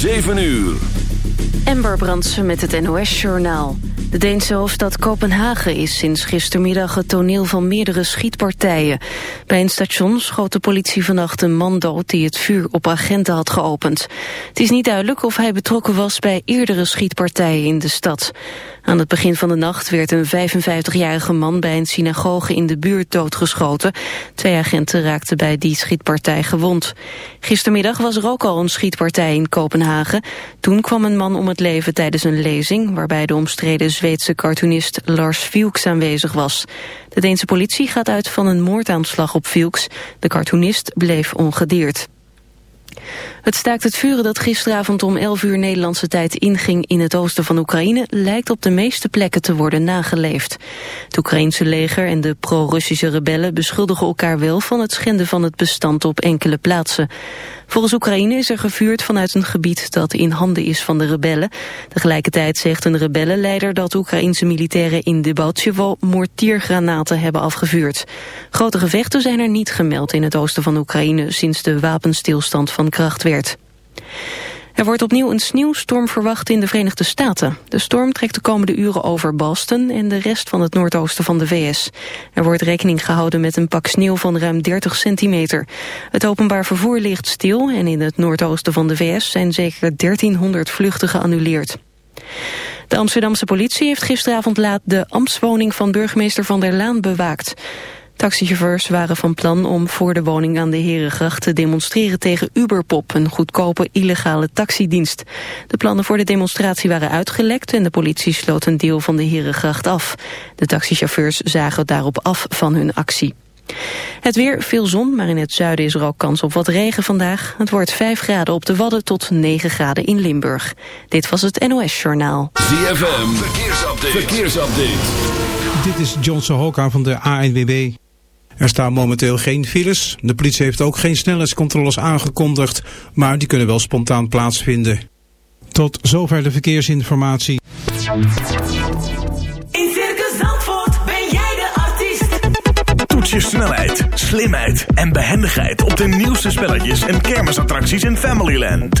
7 uur. Ember Brandsen met het NOS-journaal. De Deense hoofdstad Kopenhagen is sinds gistermiddag het toneel van meerdere schietpartijen. Bij een station schoot de politie vannacht een man dood die het vuur op agenten had geopend. Het is niet duidelijk of hij betrokken was bij eerdere schietpartijen in de stad. Aan het begin van de nacht werd een 55-jarige man bij een synagoge in de buurt doodgeschoten. Twee agenten raakten bij die schietpartij gewond. Gistermiddag was er ook al een schietpartij in Kopenhagen. Toen kwam een man om het leven tijdens een lezing... waarbij de omstreden Zweedse cartoonist Lars Vilks aanwezig was. De Deense politie gaat uit van een moordaanslag op Vilks. De cartoonist bleef ongedeerd. Het staakt het vuren dat gisteravond om 11 uur Nederlandse tijd inging in het oosten van Oekraïne lijkt op de meeste plekken te worden nageleefd. Het Oekraïense leger en de pro-Russische rebellen beschuldigen elkaar wel van het schenden van het bestand op enkele plaatsen. Volgens Oekraïne is er gevuurd vanuit een gebied dat in handen is van de rebellen. Tegelijkertijd zegt een rebellenleider dat Oekraïense militairen in Debaltjevo mortiergranaten hebben afgevuurd. Grote gevechten zijn er niet gemeld in het oosten van Oekraïne sinds de wapenstilstand van kracht Er wordt opnieuw een sneeuwstorm verwacht in de Verenigde Staten. De storm trekt de komende uren over Boston en de rest van het noordoosten van de VS. Er wordt rekening gehouden met een pak sneeuw van ruim 30 centimeter. Het openbaar vervoer ligt stil en in het noordoosten van de VS zijn zeker 1300 vluchten geannuleerd. De Amsterdamse politie heeft gisteravond laat de ambtswoning van burgemeester Van der Laan bewaakt. Taxichauffeurs waren van plan om voor de woning aan de Herengracht te demonstreren tegen Uberpop, een goedkope illegale taxidienst. De plannen voor de demonstratie waren uitgelekt en de politie sloot een deel van de Herengracht af. De taxichauffeurs zagen daarop af van hun actie. Het weer, veel zon, maar in het zuiden is er ook kans op wat regen vandaag. Het wordt 5 graden op de Wadden tot 9 graden in Limburg. Dit was het NOS Journaal. ZFM, verkeersupdate. verkeersupdate. Dit is Johnson Hoka van de ANWB. Er staan momenteel geen files. De politie heeft ook geen snelheidscontroles aangekondigd, maar die kunnen wel spontaan plaatsvinden. Tot zover de verkeersinformatie. In Circus Zandvoort ben jij de artiest. Toets je snelheid, slimheid en behendigheid op de nieuwste spelletjes en kermisattracties in Familyland.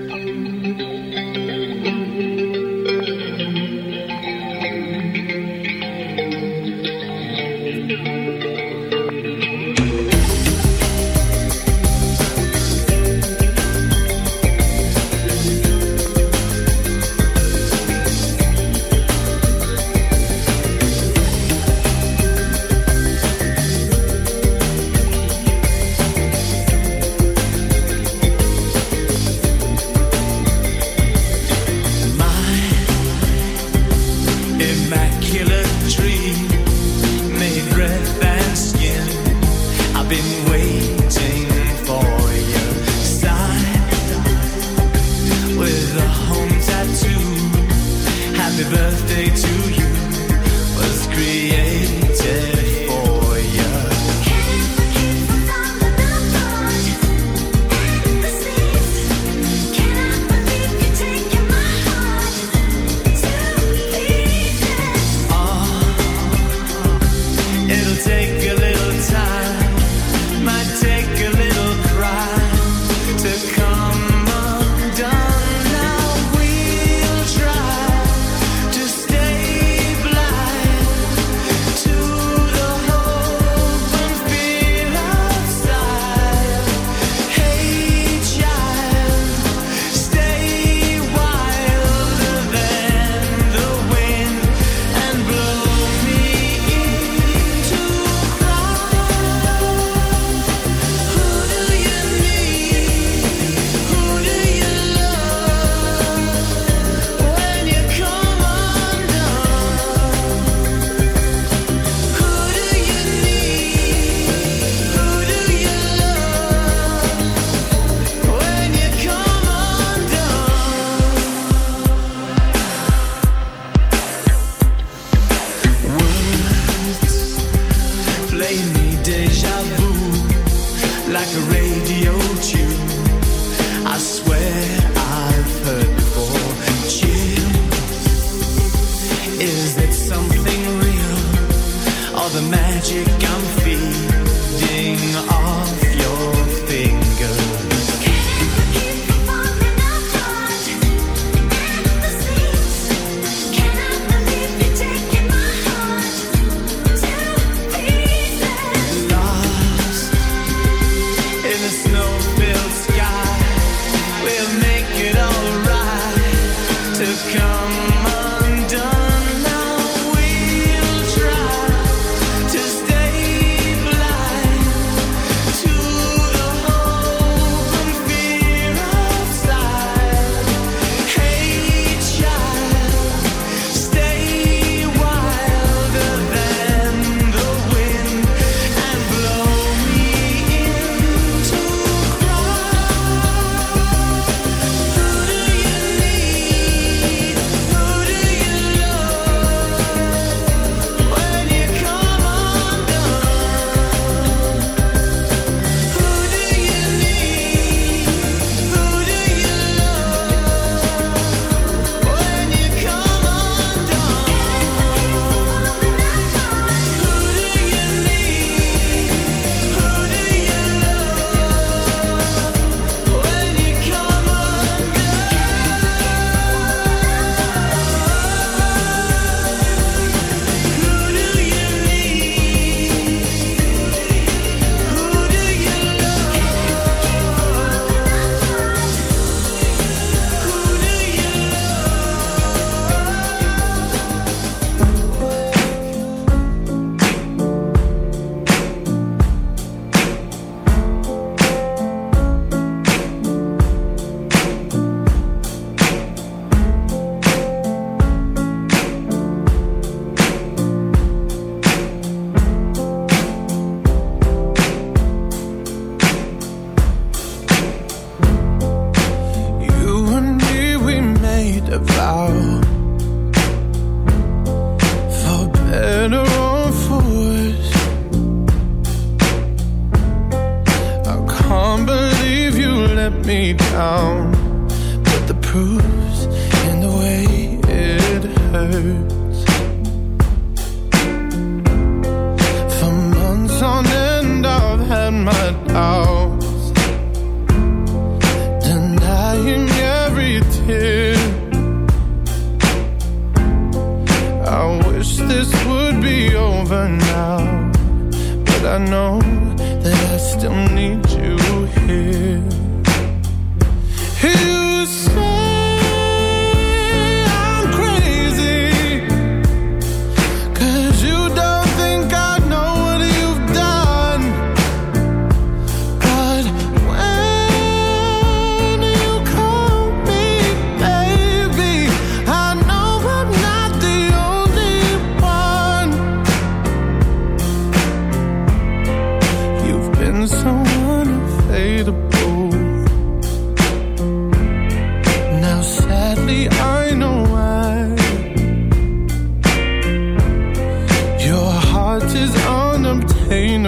like a radio tune.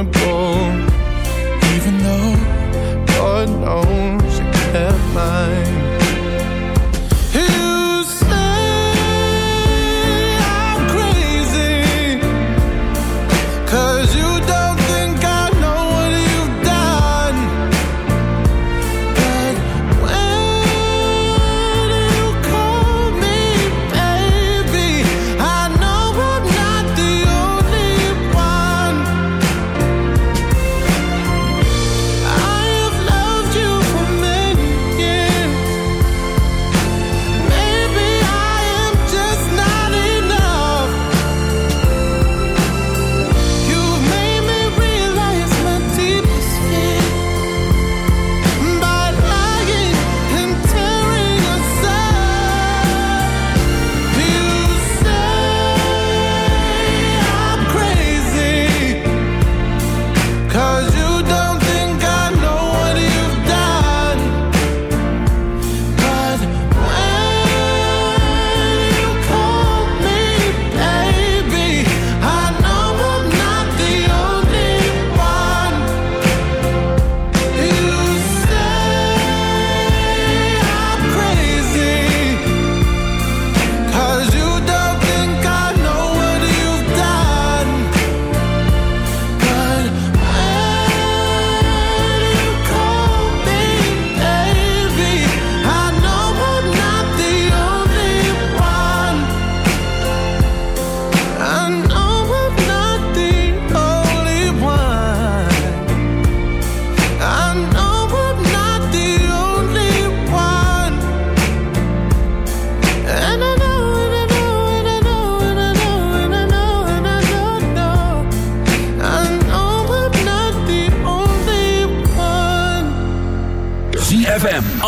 simple.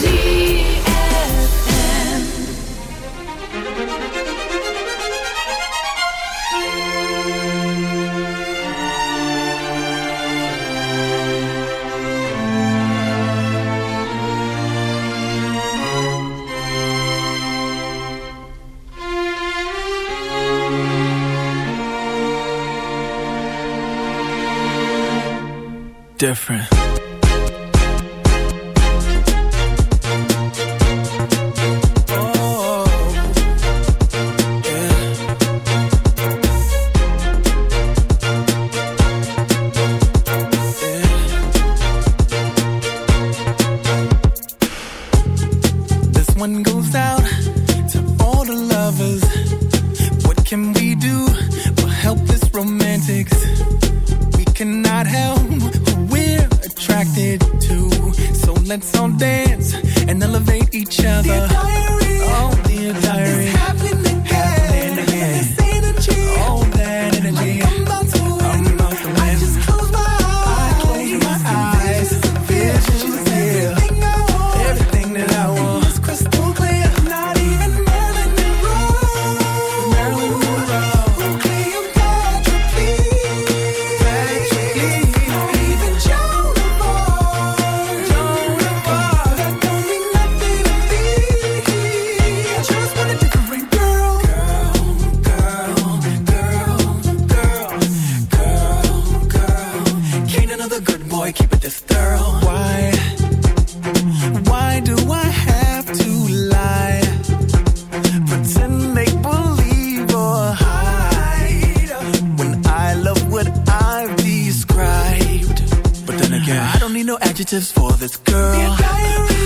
see. Adjectives for this girl.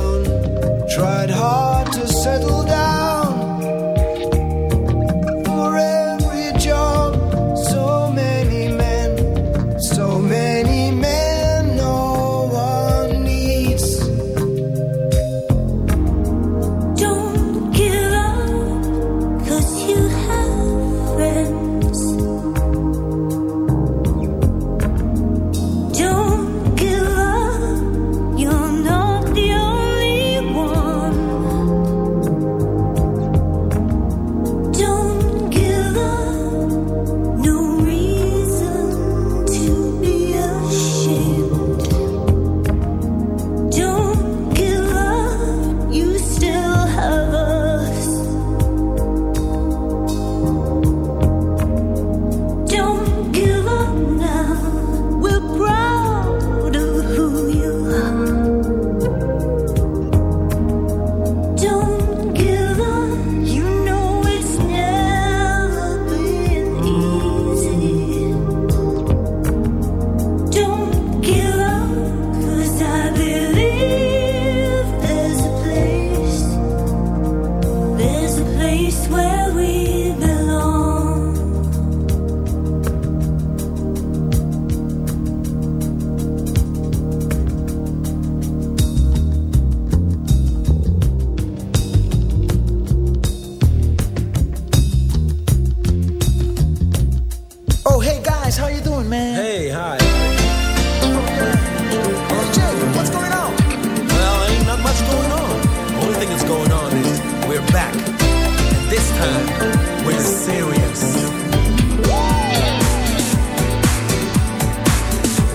Town. Tried hard to settle down.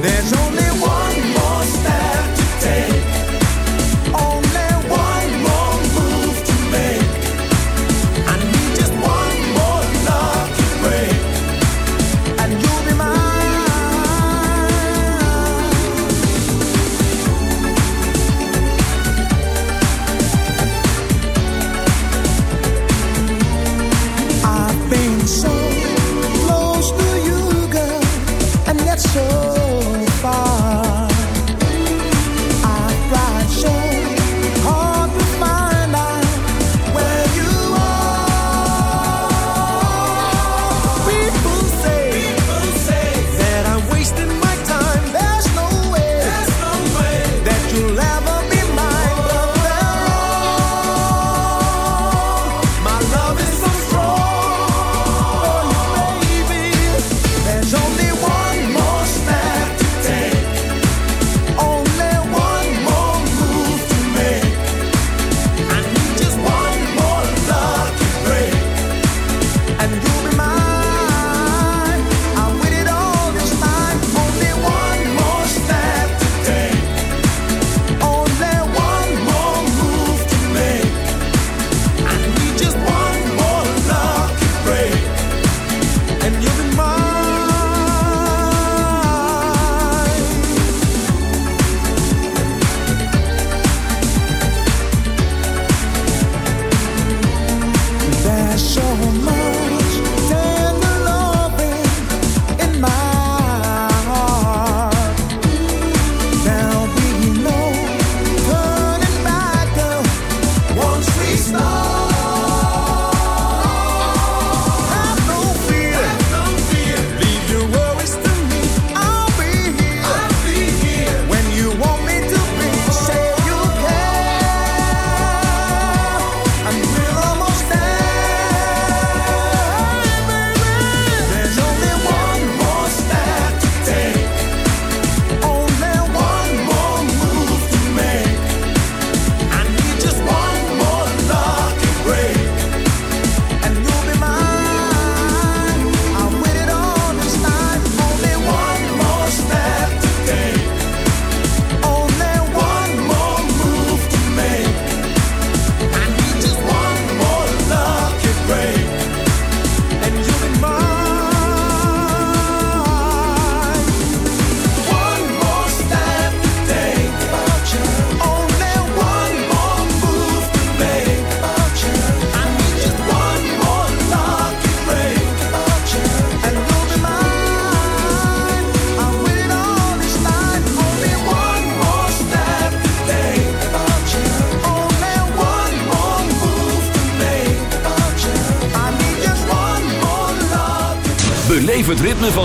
There's only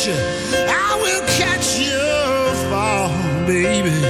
Catch you, I will catch you fall, baby.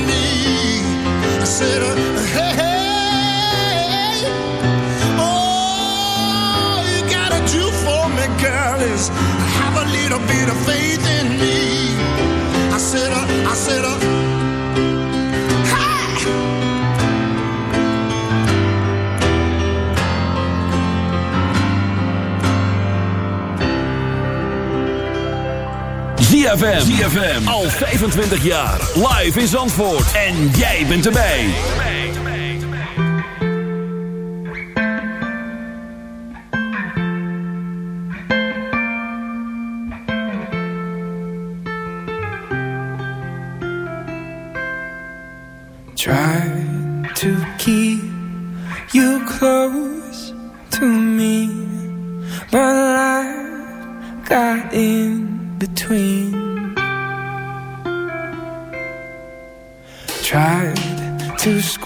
Uh, hey, hey, all you gotta do for me, girl, is have a little bit of faith in me. I said, uh, I said, ZFM. ZFM. Al 25 jaar. Live in Zandvoort. En jij bent erbij. Try to keep you close to me, but life got in between.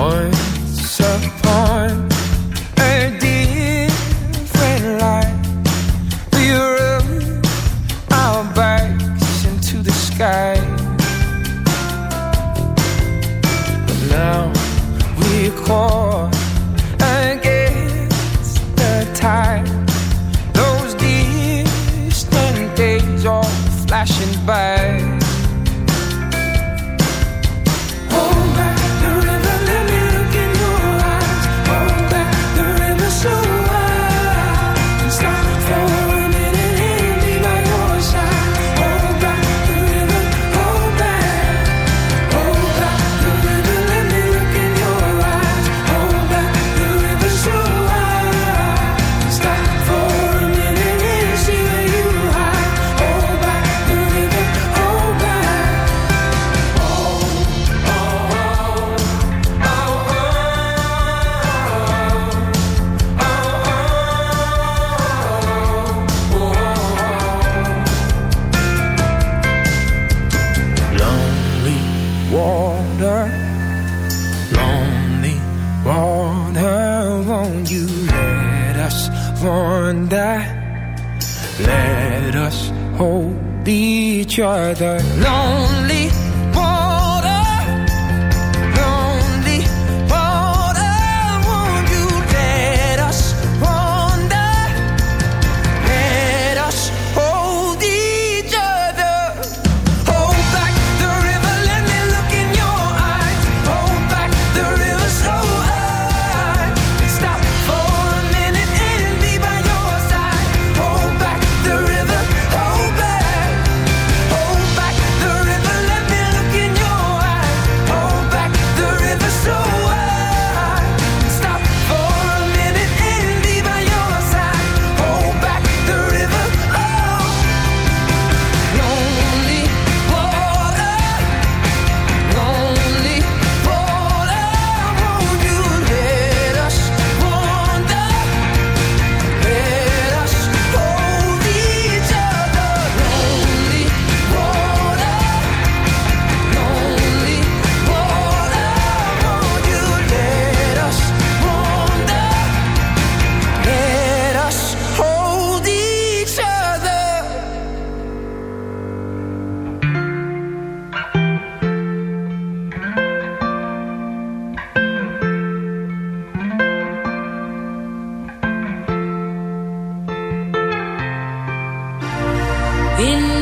Once in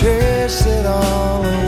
chase it all away.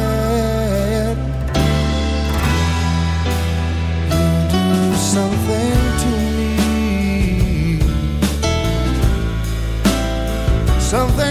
something